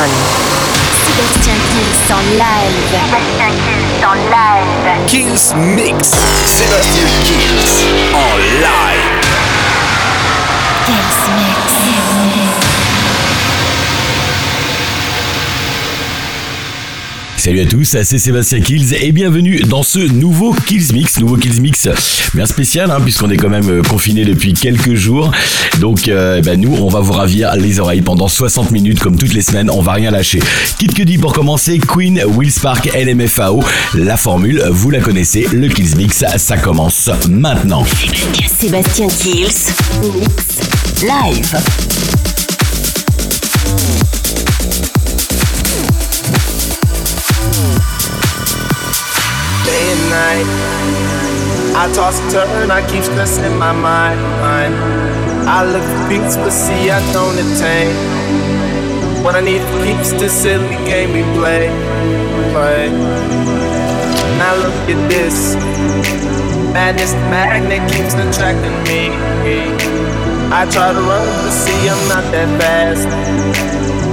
one. Sébastien Kills en live. Sébastien Kills en live. Kills Mix. Sébastien Kills en live. Salut à tous, c'est Sébastien Kills et bienvenue dans ce nouveau Kills Mix, nouveau Kills Mix bien spécial hein, puisqu'on est quand même euh, confiné depuis quelques jours. Donc euh, eh ben, nous, on va vous ravir les oreilles pendant 60 minutes comme toutes les semaines, on va rien lâcher. Quitte que dit pour commencer, Queen, Will Spark, LMFAO, la formule, vous la connaissez, le Kills Mix, ça commence maintenant. Sébastien Kills. Live. Night. I toss and turn, I keep stressing my mind. I look for peace, but see, I don't attain. What I need for peace, this silly game we play. Play. Now look at this. Madness, magnet keeps attracting me. I try to run, but see, I'm not that fast.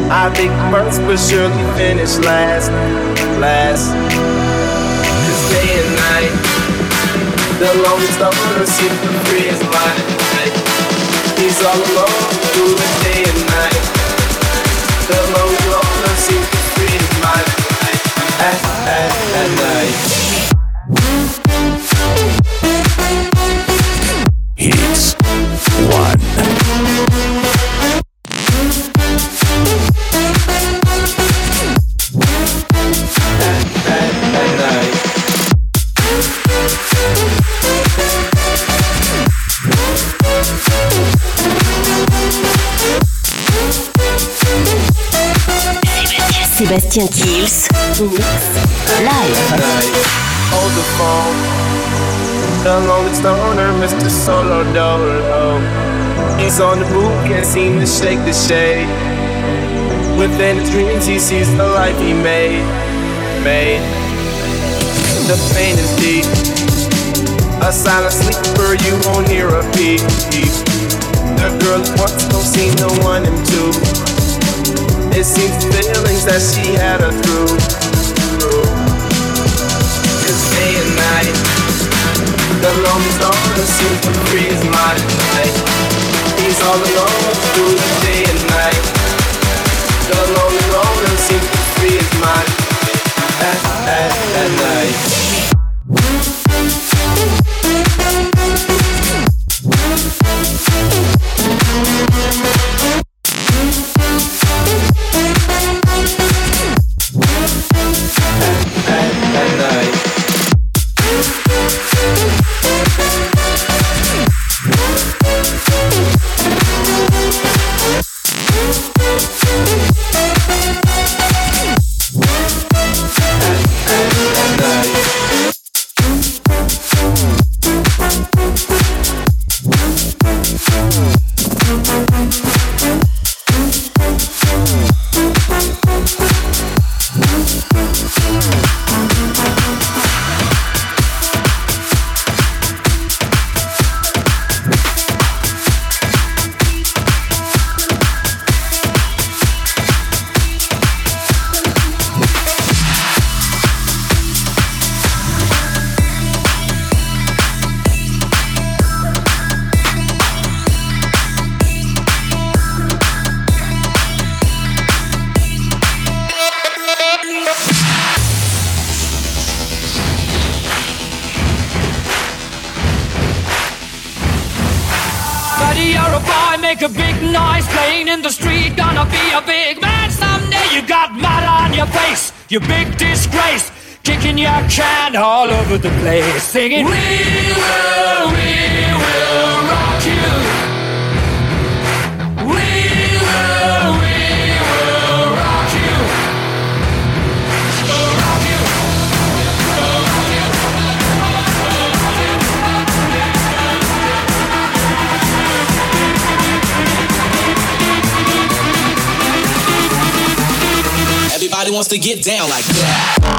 I think first, but surely finish last. Last night. The longest loner seems to free his mind. He's all alone through the day and night. The longest loner seems to free his mind. At, at, at night. Sébastien Kills. Live. Hold the phone. The longest stoner, Mr. Solo Dolo. He's on the move, can't seem to shake the shade. Within his dreams, he sees the life he made. Made. The pain is deep. A silent sleeper, you won't hear a peep. The girl he wants don't see no one in two. It seems the feelings that she had her through. It's day and night. The lonely stoner seems to free his mind. He's all alone through the day and night. The lonely loner seems to free his mind. At, at, at night. You big disgrace. Kicking your can all over the place, singing, We will, we wants to get down like that.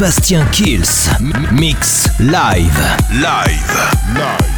Sébastien Kills. Mix live. Live. Live.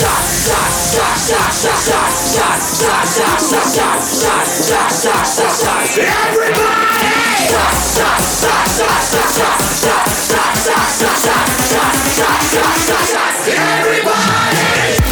Everybody! Everybody!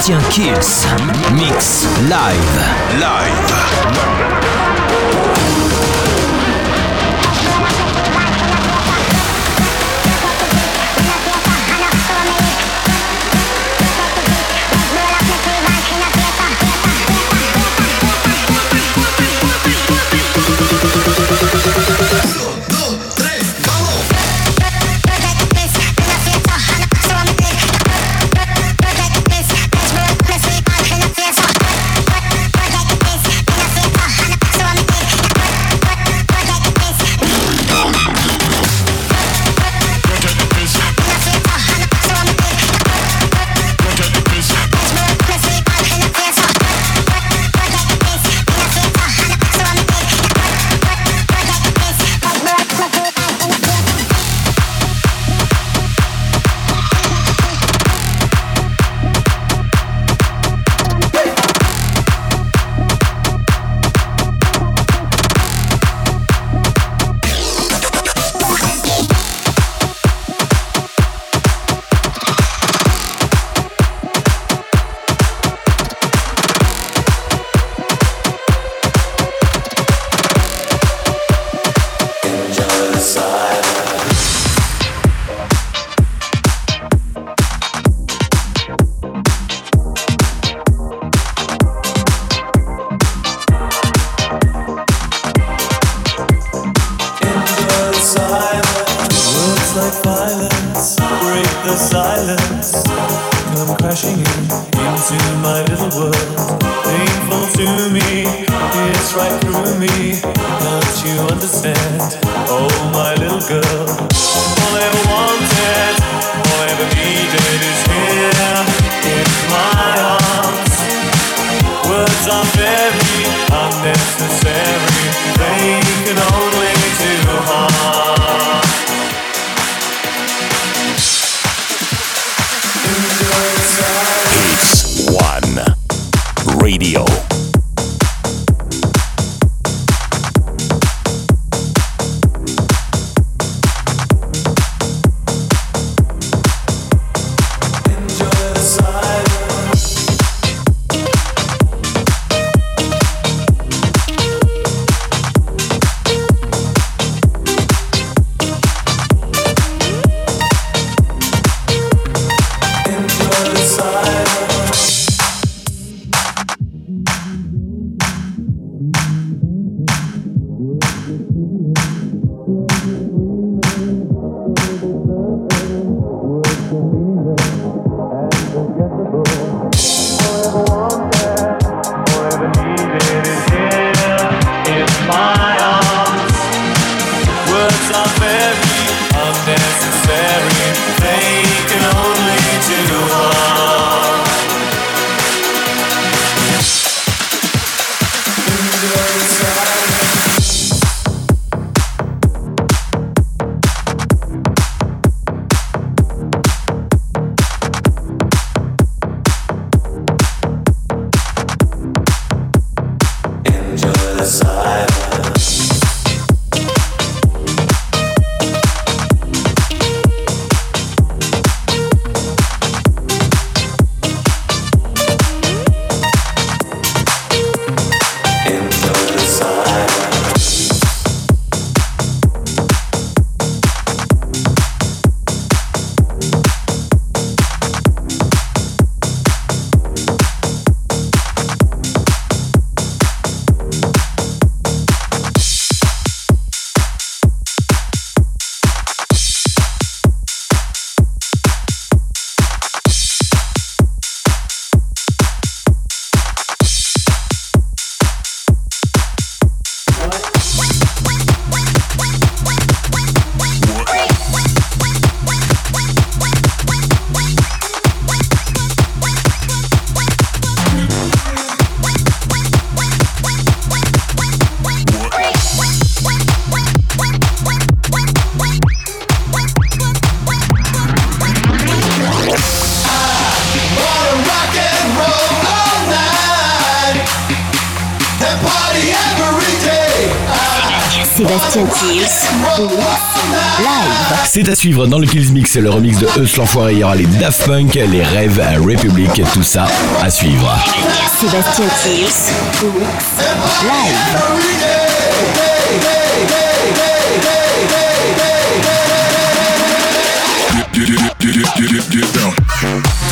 Sébastien Kills. Mix live. Live. C'est à suivre dans le Kills Mix, le remix de Eus l'Enfoiré. Il y aura les Daft Punk, les Rêves République, tout ça à suivre. Sébastien Kills. Live. Get, get, get, get, get, get, get down.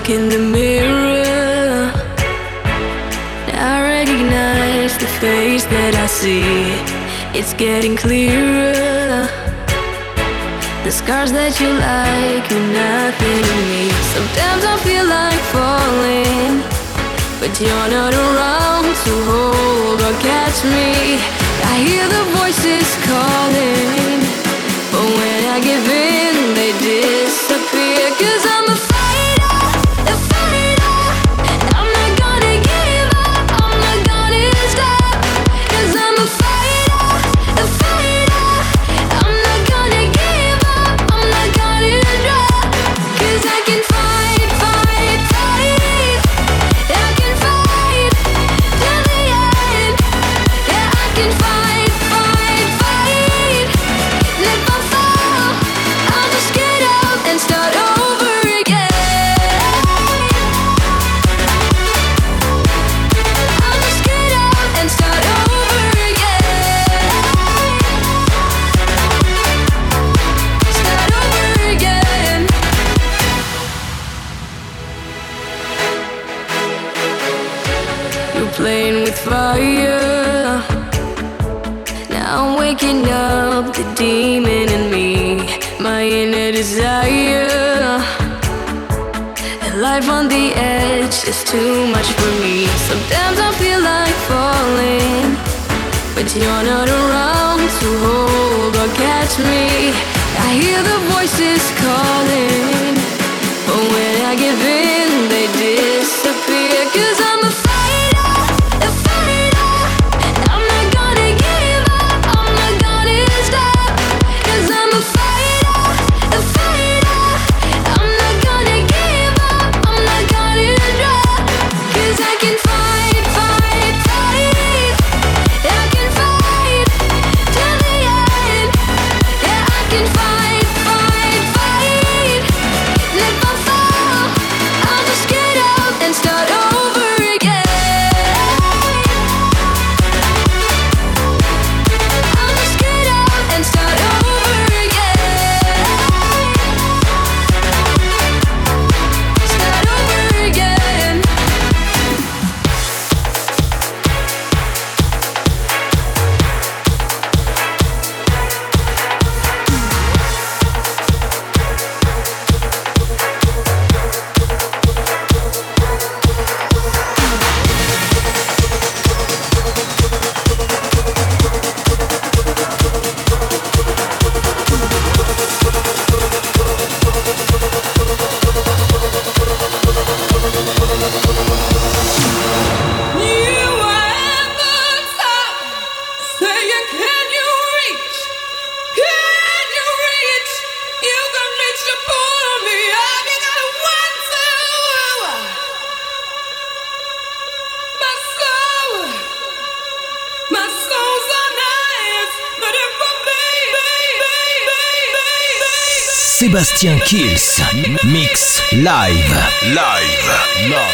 look in the mirror, I recognize the face that I see. It's getting clearer. The scars that you like are nothing to me. Sometimes I feel like falling, but you're not around to hold or catch me. I hear the voices calling, but when I give in, they disappear. Cause too much for me. Sometimes I feel like falling, but you're not around to hold or catch me. I hear the voices calling. Sébastien Kills. Mix live. Live. Live.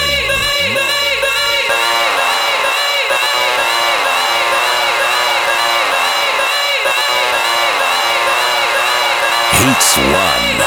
Hits one.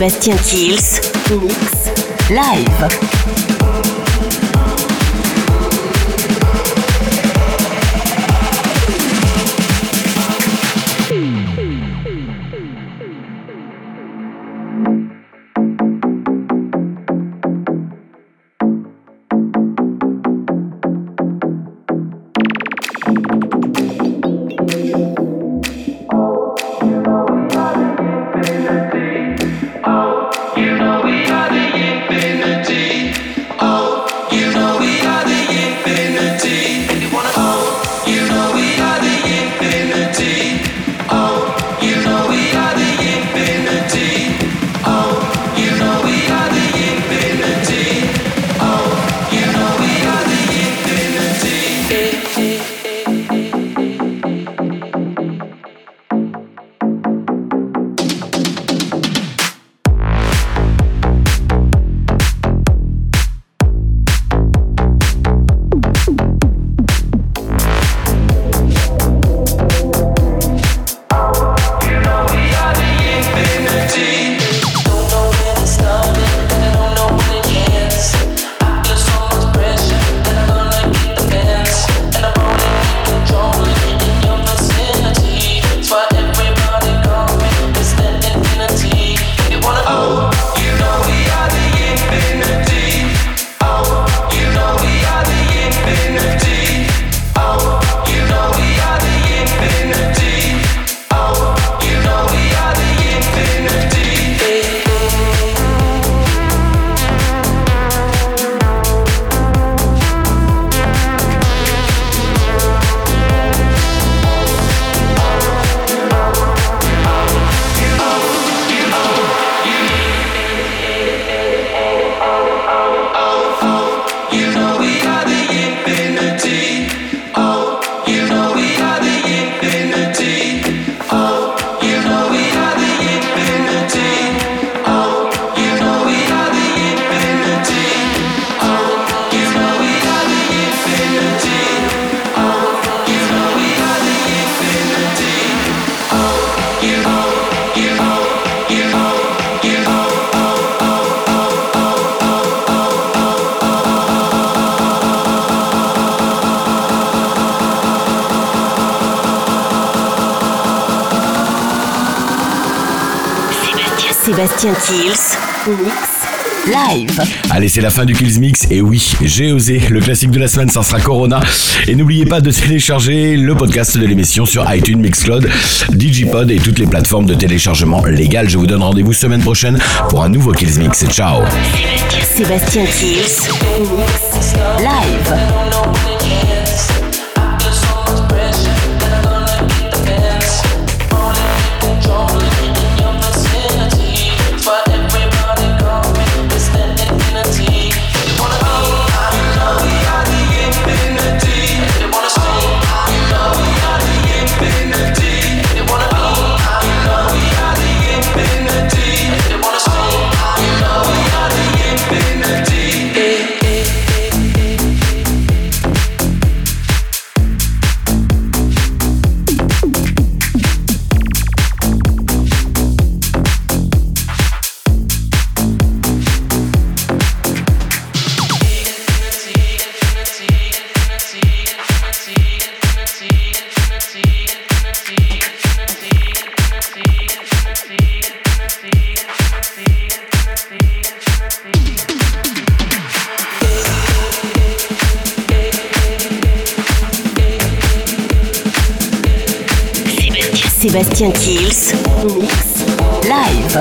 Sébastien Kills, Mix, Live. Sébastien Kills, Mix, Live. Allez, c'est la fin du Kills Mix. Et oui, j'ai osé. Le classique de la semaine, ça sera Corona. Et n'oubliez pas de télécharger le podcast de l'émission sur iTunes, Mixcloud, Digipod et toutes les plateformes de téléchargement légales. Je vous donne rendez-vous semaine prochaine pour un nouveau Kills Mix. Ciao. Sébastien Kills, Mix, Live. Sébastien Kills, mix live.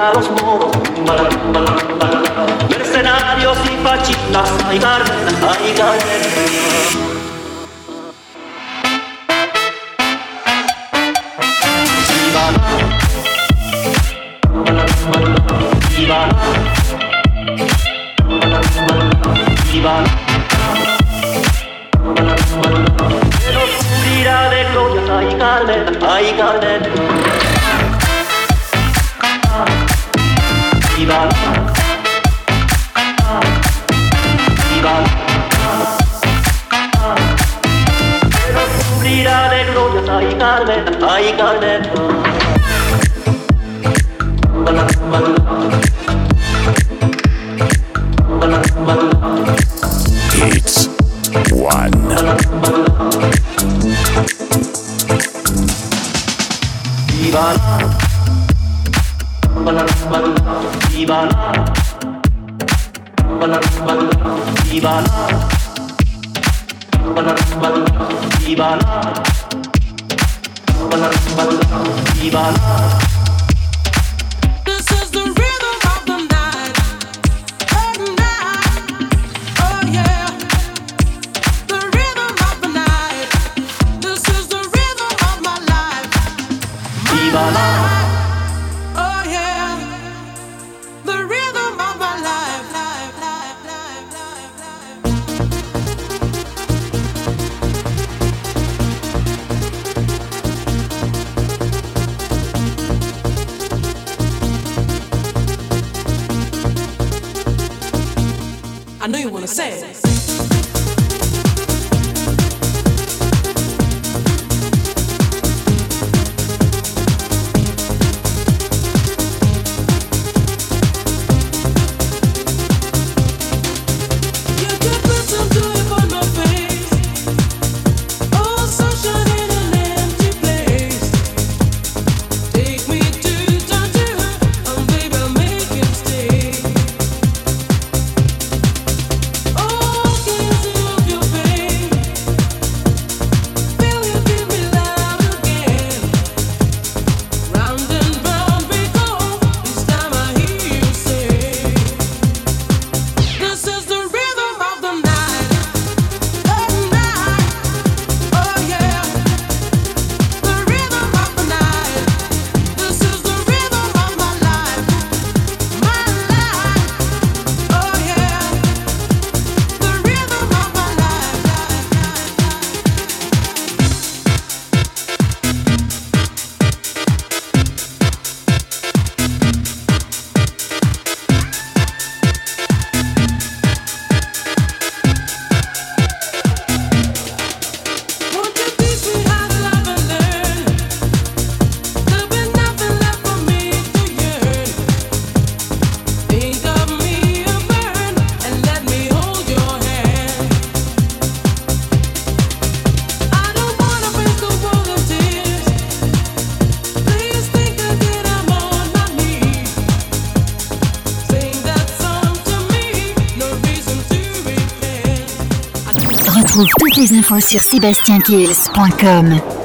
a los moros, mercenarios y fachitas, ay Gardena, ay Gardena. wanna say. Info sur sébastienkills.com.